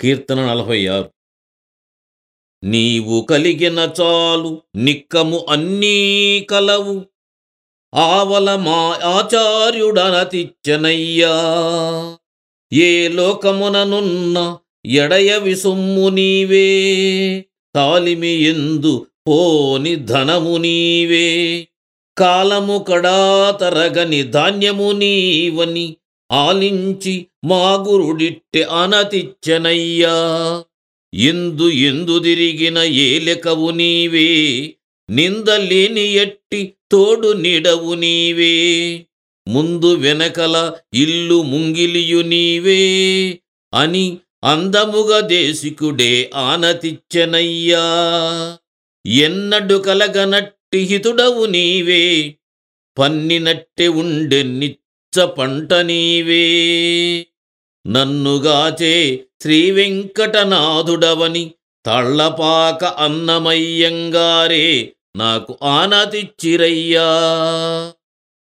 కీర్తన నలభై ఆరు నీవు కలిగిన చాలు నిక్కము అన్నీ కలవు. ఆవల మా ఆచార్యుడనతిచ్చనయ్యా. ఏ లోకముననున్న ఎడయ సొమ్ము నీవే. తాలిమి ఎందు పోని ధనము నీవే. కాలము కడా తరగని ధాన్యము నీవని ఆలించి మాగురుడిట్టె అనతిచ్చనయ్యా. ఎందు ఎందు తిరిగిన ఏలెకవు నీవే నిందలేని ఎట్టి తోడు నిడవు నీవే. ముందు వెనకల ఇల్లు ముంగిలియు నీవే అని అందముగ దేశికుడే ఆనతిచ్చెనయ్యా. ఎన్నడు కలగనట్టి హితుడవు నీవే పన్నినట్టె ఉండెన్ని నిచ్చ పంట నీవే. నన్నుగాచే శ్రీ వెంకటనాథుడవని తళ్ళపాక అన్నమయ్యంగారే నాకు ఆనతిచ్చిరయ్యా.